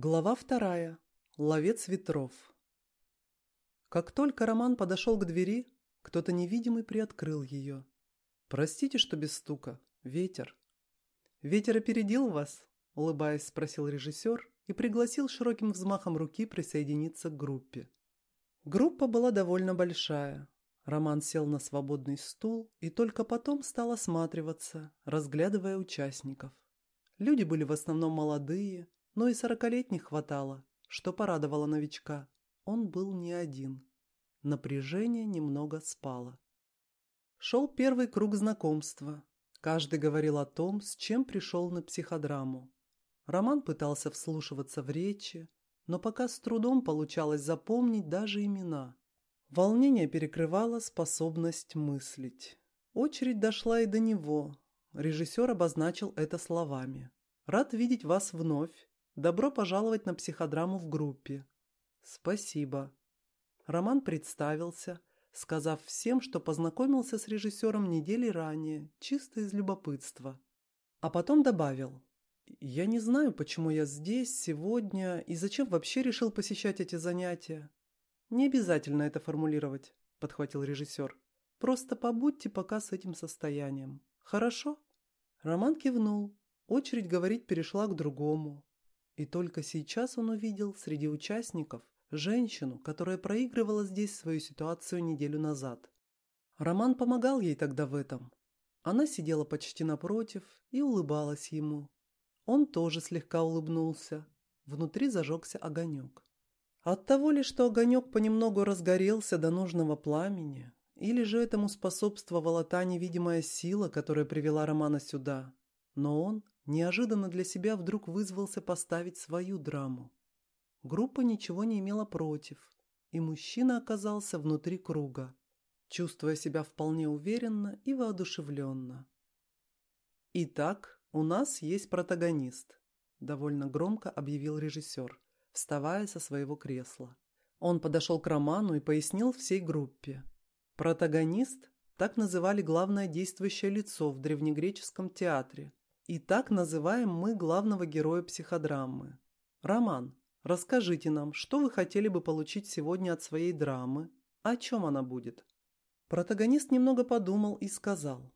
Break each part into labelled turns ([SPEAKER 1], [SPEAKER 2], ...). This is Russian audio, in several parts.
[SPEAKER 1] Глава вторая. Ловец ветров. Как только Роман подошел к двери, кто-то невидимый приоткрыл ее. «Простите, что без стука. Ветер». «Ветер опередил вас?» – улыбаясь, спросил режиссер и пригласил широким взмахом руки присоединиться к группе. Группа была довольно большая. Роман сел на свободный стул и только потом стал осматриваться, разглядывая участников. Люди были в основном молодые, но и сорокалетних хватало, что порадовало новичка. Он был не один. Напряжение немного спало. Шел первый круг знакомства. Каждый говорил о том, с чем пришел на психодраму. Роман пытался вслушиваться в речи, но пока с трудом получалось запомнить даже имена. Волнение перекрывало способность мыслить. Очередь дошла и до него. Режиссер обозначил это словами. «Рад видеть вас вновь. Добро пожаловать на психодраму в группе. Спасибо. Роман представился, сказав всем, что познакомился с режиссером недели ранее, чисто из любопытства. А потом добавил. «Я не знаю, почему я здесь, сегодня, и зачем вообще решил посещать эти занятия. Не обязательно это формулировать», — подхватил режиссер. «Просто побудьте пока с этим состоянием. Хорошо?» Роман кивнул. Очередь говорить перешла к другому. И только сейчас он увидел среди участников женщину, которая проигрывала здесь свою ситуацию неделю назад. Роман помогал ей тогда в этом. Она сидела почти напротив и улыбалась ему. Он тоже слегка улыбнулся. Внутри зажегся огонек. От того ли, что огонек понемногу разгорелся до нужного пламени, или же этому способствовала та невидимая сила, которая привела Романа сюда. Но он неожиданно для себя вдруг вызвался поставить свою драму. Группа ничего не имела против, и мужчина оказался внутри круга, чувствуя себя вполне уверенно и воодушевленно. «Итак, у нас есть протагонист», – довольно громко объявил режиссер, вставая со своего кресла. Он подошел к Роману и пояснил всей группе. Протагонист – так называли главное действующее лицо в древнегреческом театре, и так называем мы главного героя психодрамы. Роман, расскажите нам, что вы хотели бы получить сегодня от своей драмы? О чем она будет? Протагонист немного подумал и сказал.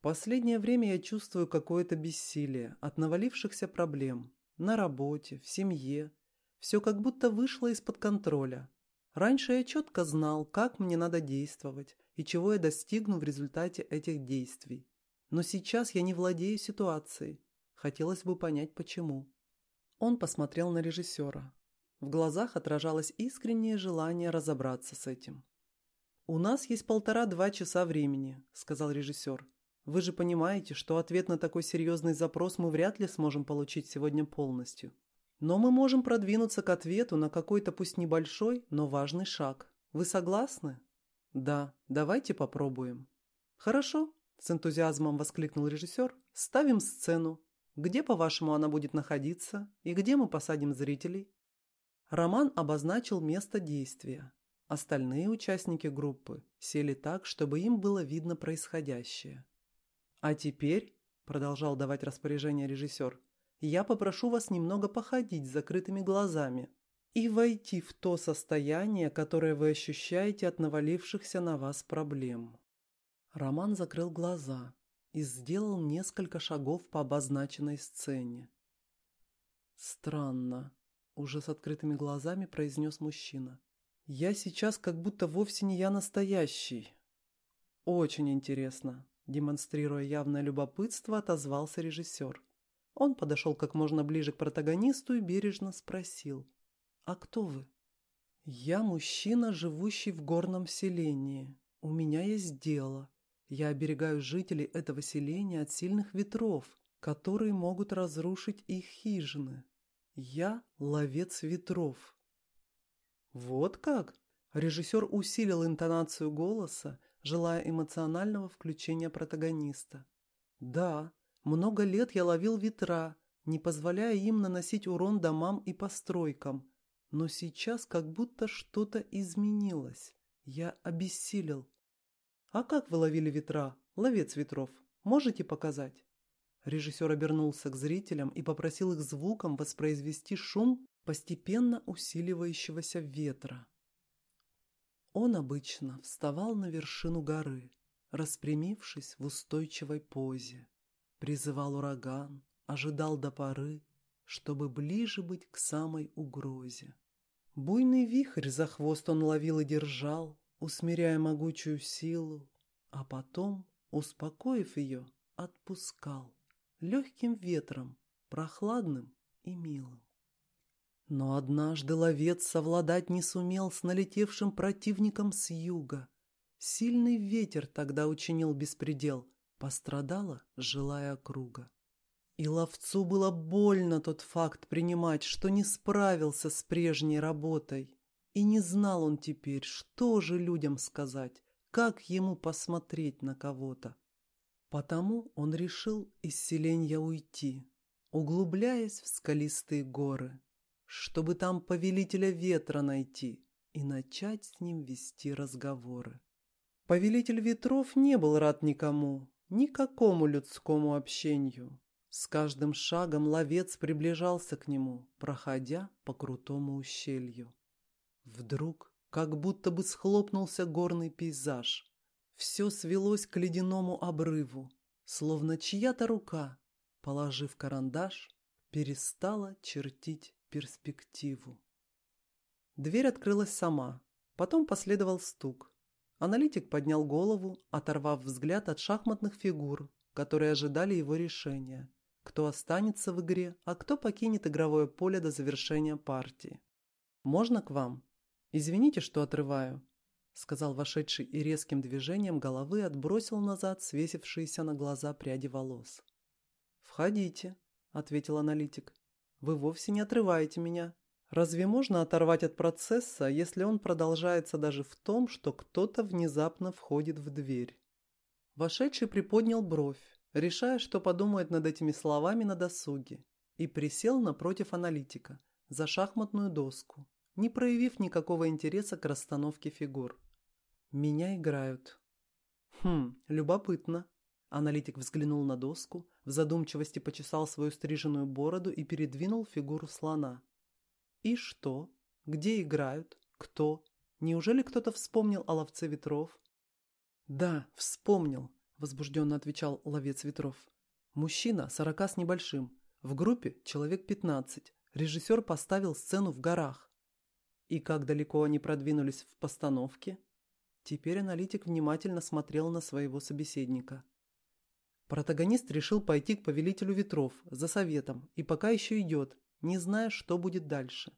[SPEAKER 1] Последнее время я чувствую какое-то бессилие от навалившихся проблем. На работе, в семье. Все как будто вышло из-под контроля. Раньше я четко знал, как мне надо действовать и чего я достигну в результате этих действий. Но сейчас я не владею ситуацией. Хотелось бы понять, почему. Он посмотрел на режиссера. В глазах отражалось искреннее желание разобраться с этим. «У нас есть полтора-два часа времени», — сказал режиссер. «Вы же понимаете, что ответ на такой серьезный запрос мы вряд ли сможем получить сегодня полностью. Но мы можем продвинуться к ответу на какой-то пусть небольшой, но важный шаг. Вы согласны?» «Да, давайте попробуем». «Хорошо, с энтузиазмом воскликнул режиссер. «Ставим сцену. Где, по-вашему, она будет находиться? И где мы посадим зрителей?» Роман обозначил место действия. Остальные участники группы сели так, чтобы им было видно происходящее. «А теперь», — продолжал давать распоряжение режиссер, «я попрошу вас немного походить с закрытыми глазами и войти в то состояние, которое вы ощущаете от навалившихся на вас проблем». Роман закрыл глаза и сделал несколько шагов по обозначенной сцене. «Странно», — уже с открытыми глазами произнес мужчина. «Я сейчас как будто вовсе не я настоящий». «Очень интересно», — демонстрируя явное любопытство, отозвался режиссер. Он подошел как можно ближе к протагонисту и бережно спросил. «А кто вы?» «Я мужчина, живущий в горном селении. У меня есть дело. Я оберегаю жителей этого селения от сильных ветров, которые могут разрушить их хижины. Я ловец ветров. Вот как? Режиссер усилил интонацию голоса, желая эмоционального включения протагониста. Да, много лет я ловил ветра, не позволяя им наносить урон домам и постройкам. Но сейчас как будто что-то изменилось. Я обессилел. «А как вы ловили ветра, ловец ветров? Можете показать?» Режиссер обернулся к зрителям и попросил их звуком воспроизвести шум, постепенно усиливающегося ветра. Он обычно вставал на вершину горы, распрямившись в устойчивой позе, призывал ураган, ожидал до поры, чтобы ближе быть к самой угрозе. Буйный вихрь за хвост он ловил и держал, усмиряя могучую силу, а потом, успокоив ее, отпускал легким ветром, прохладным и милым. Но однажды ловец совладать не сумел с налетевшим противником с юга. Сильный ветер тогда учинил беспредел, пострадала жилая округа. И ловцу было больно тот факт принимать, что не справился с прежней работой. И не знал он теперь, что же людям сказать, как ему посмотреть на кого-то. Потому он решил из селенья уйти, углубляясь в скалистые горы, чтобы там повелителя ветра найти и начать с ним вести разговоры. Повелитель ветров не был рад никому, никакому людскому общению. С каждым шагом ловец приближался к нему, проходя по крутому ущелью. Вдруг, как будто бы схлопнулся горный пейзаж. Все свелось к ледяному обрыву, словно чья-то рука, положив карандаш, перестала чертить перспективу. Дверь открылась сама, потом последовал стук. Аналитик поднял голову, оторвав взгляд от шахматных фигур, которые ожидали его решения кто останется в игре, а кто покинет игровое поле до завершения партии. «Можно к вам? Извините, что отрываю», — сказал вошедший и резким движением головы отбросил назад свесившиеся на глаза пряди волос. «Входите», — ответил аналитик. «Вы вовсе не отрываете меня. Разве можно оторвать от процесса, если он продолжается даже в том, что кто-то внезапно входит в дверь?» Вошедший приподнял бровь, решая, что подумает над этими словами на досуге, и присел напротив аналитика, за шахматную доску, не проявив никакого интереса к расстановке фигур. «Меня играют». «Хм, любопытно». Аналитик взглянул на доску, в задумчивости почесал свою стриженную бороду и передвинул фигуру слона. «И что? Где играют? Кто? Неужели кто-то вспомнил о ловце ветров?» «Да, вспомнил возбужденно отвечал ловец ветров. Мужчина, сорока с небольшим. В группе человек пятнадцать. Режиссер поставил сцену в горах. И как далеко они продвинулись в постановке? Теперь аналитик внимательно смотрел на своего собеседника. Протагонист решил пойти к повелителю ветров за советом и пока еще идет, не зная, что будет дальше.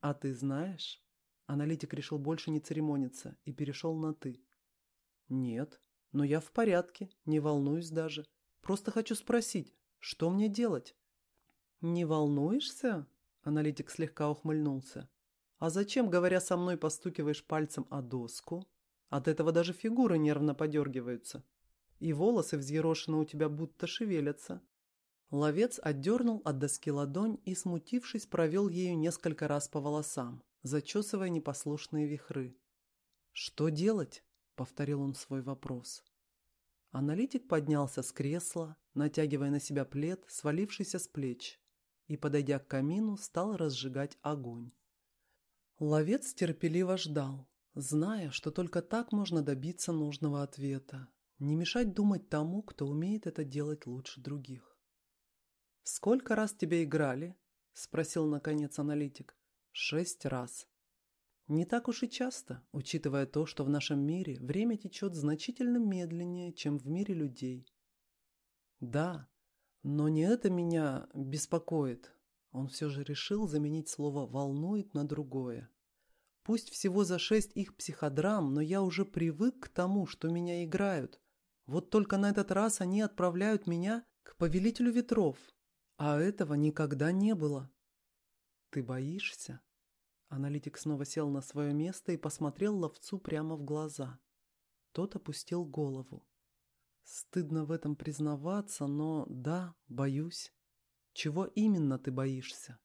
[SPEAKER 1] А ты знаешь? Аналитик решил больше не церемониться и перешел на «ты». Нет, но я в порядке, не волнуюсь даже. Просто хочу спросить, что мне делать? Не волнуешься? Аналитик слегка ухмыльнулся. А зачем, говоря со мной, постукиваешь пальцем о доску? От этого даже фигуры нервно подергиваются. И волосы взъерошены у тебя будто шевелятся. Ловец отдернул от доски ладонь и, смутившись, провел ею несколько раз по волосам, зачесывая непослушные вихры. «Что делать?» — повторил он свой вопрос. Аналитик поднялся с кресла, натягивая на себя плед, свалившийся с плеч, и, подойдя к камину, стал разжигать огонь. Ловец терпеливо ждал, зная, что только так можно добиться нужного ответа, не мешать думать тому, кто умеет это делать лучше других. «Сколько раз тебе играли?» — спросил, наконец, аналитик. «Шесть раз», не так уж и часто, учитывая то, что в нашем мире время течет значительно медленнее, чем в мире людей. Да, но не это меня беспокоит. Он все же решил заменить слово «волнует» на другое. Пусть всего за шесть их психодрам, но я уже привык к тому, что меня играют. Вот только на этот раз они отправляют меня к повелителю ветров. А этого никогда не было. Ты боишься? Аналитик снова сел на свое место и посмотрел ловцу прямо в глаза. Тот опустил голову. Стыдно в этом признаваться, но да, боюсь. Чего именно ты боишься?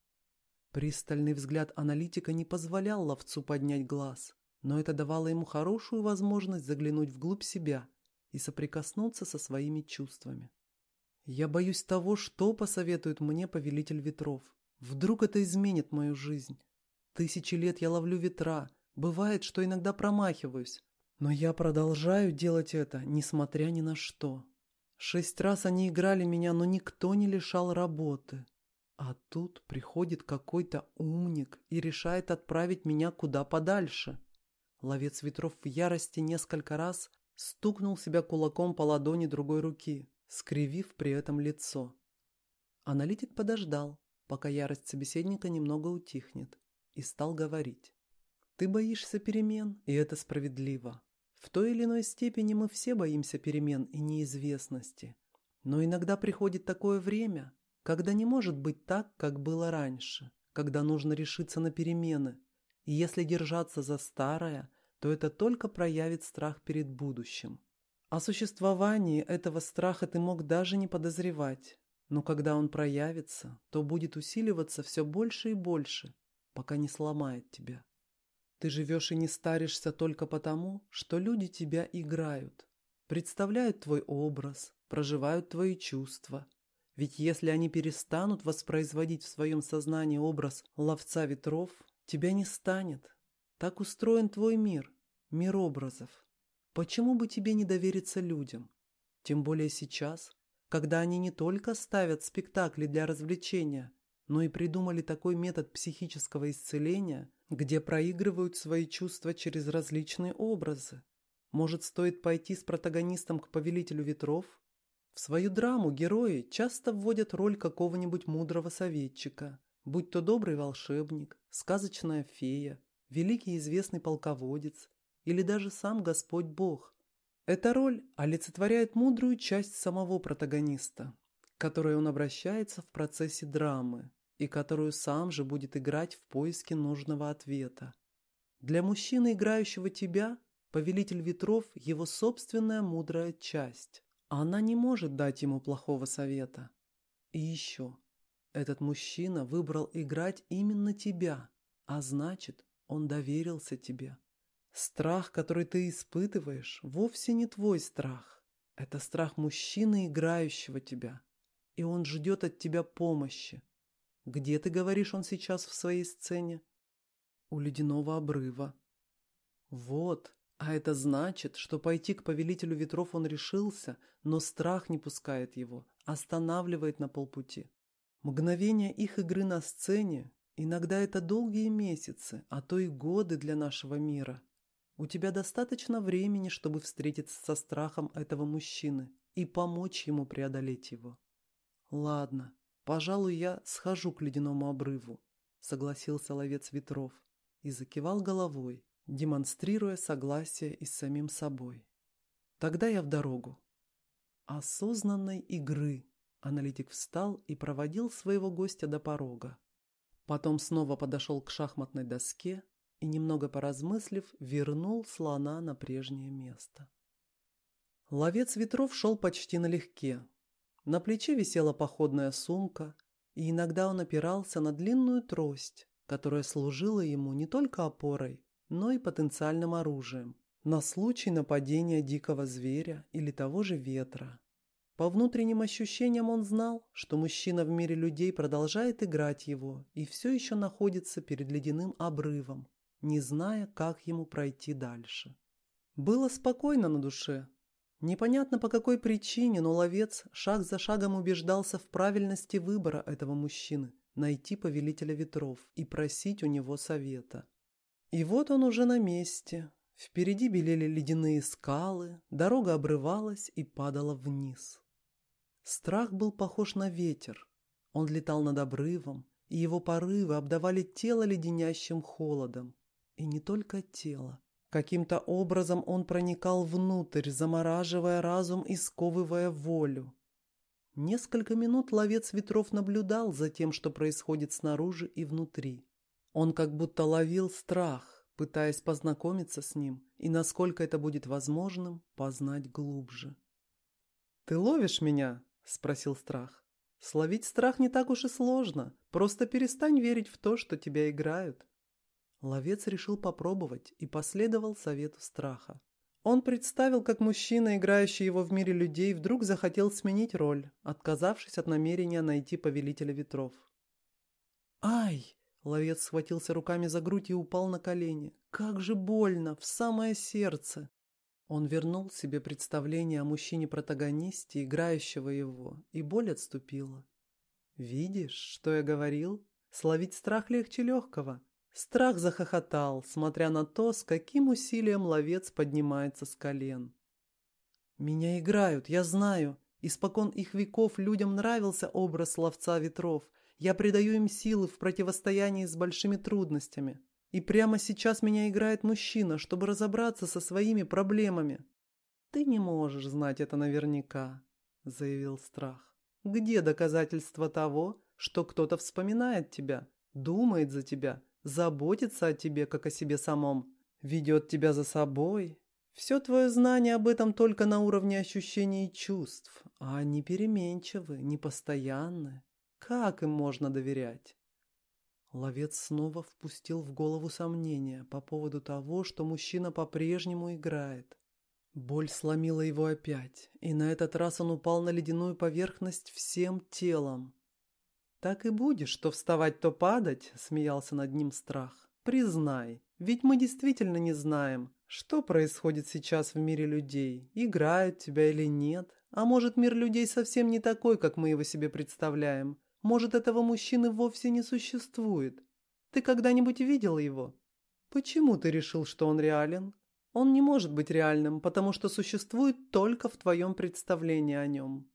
[SPEAKER 1] Пристальный взгляд аналитика не позволял ловцу поднять глаз, но это давало ему хорошую возможность заглянуть вглубь себя и соприкоснуться со своими чувствами. «Я боюсь того, что посоветует мне повелитель ветров», Вдруг это изменит мою жизнь? Тысячи лет я ловлю ветра. Бывает, что иногда промахиваюсь. Но я продолжаю делать это, несмотря ни на что. Шесть раз они играли меня, но никто не лишал работы. А тут приходит какой-то умник и решает отправить меня куда подальше. Ловец ветров в ярости несколько раз стукнул себя кулаком по ладони другой руки, скривив при этом лицо. Аналитик подождал, пока ярость собеседника немного утихнет, и стал говорить. «Ты боишься перемен, и это справедливо. В той или иной степени мы все боимся перемен и неизвестности. Но иногда приходит такое время, когда не может быть так, как было раньше, когда нужно решиться на перемены. И если держаться за старое, то это только проявит страх перед будущим. О существовании этого страха ты мог даже не подозревать, но когда он проявится, то будет усиливаться все больше и больше, пока не сломает тебя. Ты живешь и не старишься только потому, что люди тебя играют, представляют твой образ, проживают твои чувства – ведь если они перестанут воспроизводить в своем сознании образ ловца ветров, тебя не станет. Так устроен твой мир, мир образов. Почему бы тебе не довериться людям? Тем более сейчас, когда они не только ставят спектакли для развлечения, но и придумали такой метод психического исцеления, где проигрывают свои чувства через различные образы. Может, стоит пойти с протагонистом к повелителю ветров в свою драму герои часто вводят роль какого-нибудь мудрого советчика, будь то добрый волшебник, сказочная фея, великий известный полководец или даже сам Господь Бог. Эта роль олицетворяет мудрую часть самого протагониста, к которой он обращается в процессе драмы и которую сам же будет играть в поиске нужного ответа. Для мужчины, играющего тебя, повелитель ветров – его собственная мудрая часть. Она не может дать ему плохого совета. И еще, этот мужчина выбрал играть именно тебя, а значит, он доверился тебе. Страх, который ты испытываешь, вовсе не твой страх. Это страх мужчины, играющего тебя. И он ждет от тебя помощи. Где, ты говоришь, он сейчас в своей сцене? У ледяного обрыва. Вот, а это значит, что пойти к повелителю ветров он решился, но страх не пускает его, останавливает на полпути. Мгновение их игры на сцене, иногда это долгие месяцы, а то и годы для нашего мира. У тебя достаточно времени, чтобы встретиться со страхом этого мужчины и помочь ему преодолеть его. Ладно, пожалуй, я схожу к ледяному обрыву, согласился ловец ветров и закивал головой, демонстрируя согласие и с самим собой. Тогда я в дорогу. Осознанной игры. Аналитик встал и проводил своего гостя до порога. Потом снова подошел к шахматной доске и, немного поразмыслив, вернул слона на прежнее место. Ловец ветров шел почти налегке. На плече висела походная сумка, и иногда он опирался на длинную трость, которая служила ему не только опорой, но и потенциальным оружием на случай нападения дикого зверя или того же ветра. По внутренним ощущениям он знал, что мужчина в мире людей продолжает играть его и все еще находится перед ледяным обрывом, не зная, как ему пройти дальше. Было спокойно на душе. Непонятно по какой причине, но ловец шаг за шагом убеждался в правильности выбора этого мужчины, найти повелителя ветров и просить у него совета. И вот он уже на месте. Впереди белели ледяные скалы, дорога обрывалась и падала вниз. Страх был похож на ветер. Он летал над обрывом, и его порывы обдавали тело леденящим холодом. И не только тело. Каким-то образом он проникал внутрь, замораживая разум и сковывая волю. Несколько минут ловец ветров наблюдал за тем, что происходит снаружи и внутри. Он как будто ловил страх, пытаясь познакомиться с ним и, насколько это будет возможным, познать глубже. «Ты ловишь меня?» – спросил страх. «Словить страх не так уж и сложно. Просто перестань верить в то, что тебя играют». Ловец решил попробовать и последовал совету страха. Он представил, как мужчина, играющий его в мире людей, вдруг захотел сменить роль, отказавшись от намерения найти повелителя ветров. Ай! Ловец схватился руками за грудь и упал на колени. Как же больно, в самое сердце. Он вернул себе представление о мужчине-протагонисте, играющего его, и боль отступила. «Видишь, что я говорил? Словить страх легче легкого». Страх захохотал, смотря на то, с каким усилием ловец поднимается с колен. «Меня играют, я знаю. Испокон их веков людям нравился образ ловца ветров. Я придаю им силы в противостоянии с большими трудностями. И прямо сейчас меня играет мужчина, чтобы разобраться со своими проблемами. Ты не можешь знать это наверняка, заявил страх. Где доказательства того, что кто-то вспоминает тебя, думает за тебя, заботится о тебе, как о себе самом, ведет тебя за собой? Все твое знание об этом только на уровне ощущений и чувств, а они переменчивы, непостоянны. Как им можно доверять? Ловец снова впустил в голову сомнения по поводу того, что мужчина по-прежнему играет. Боль сломила его опять, и на этот раз он упал на ледяную поверхность всем телом. «Так и будешь, то вставать, то падать», — смеялся над ним страх. «Признай, ведь мы действительно не знаем, что происходит сейчас в мире людей, играют тебя или нет. А может, мир людей совсем не такой, как мы его себе представляем. Может, этого мужчины вовсе не существует. Ты когда-нибудь видел его? Почему ты решил, что он реален? Он не может быть реальным, потому что существует только в твоем представлении о нем.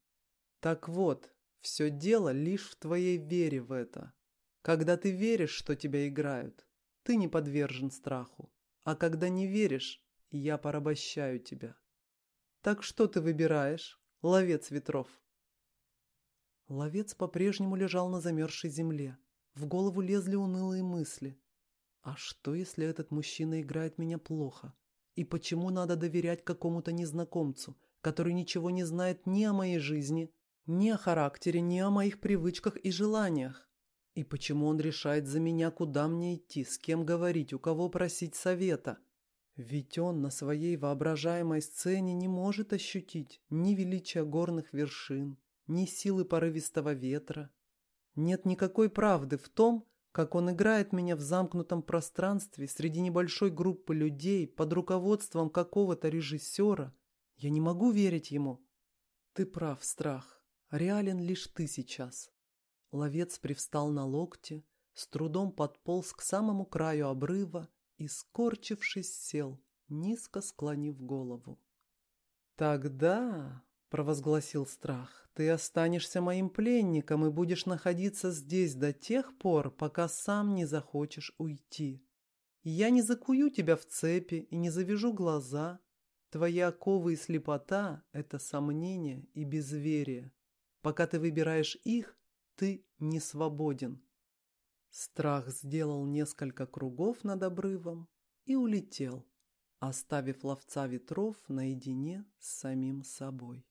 [SPEAKER 1] Так вот, все дело лишь в твоей вере в это. Когда ты веришь, что тебя играют, ты не подвержен страху. А когда не веришь, я порабощаю тебя. Так что ты выбираешь, ловец ветров? Ловец по-прежнему лежал на замерзшей земле. В голову лезли унылые мысли. А что, если этот мужчина играет меня плохо? И почему надо доверять какому-то незнакомцу, который ничего не знает ни о моей жизни, ни о характере, ни о моих привычках и желаниях? И почему он решает за меня, куда мне идти, с кем говорить, у кого просить совета? Ведь он на своей воображаемой сцене не может ощутить ни величия горных вершин, ни силы порывистого ветра. Нет никакой правды в том, как он играет меня в замкнутом пространстве среди небольшой группы людей под руководством какого-то режиссера. Я не могу верить ему. Ты прав, страх. Реален лишь ты сейчас. Ловец привстал на локте, с трудом подполз к самому краю обрыва и, скорчившись, сел, низко склонив голову. «Тогда», — провозгласил страх, ты останешься моим пленником и будешь находиться здесь до тех пор, пока сам не захочешь уйти. Я не закую тебя в цепи и не завяжу глаза. Твои оковы и слепота — это сомнение и безверие. Пока ты выбираешь их, ты не свободен. Страх сделал несколько кругов над обрывом и улетел, оставив ловца ветров наедине с самим собой.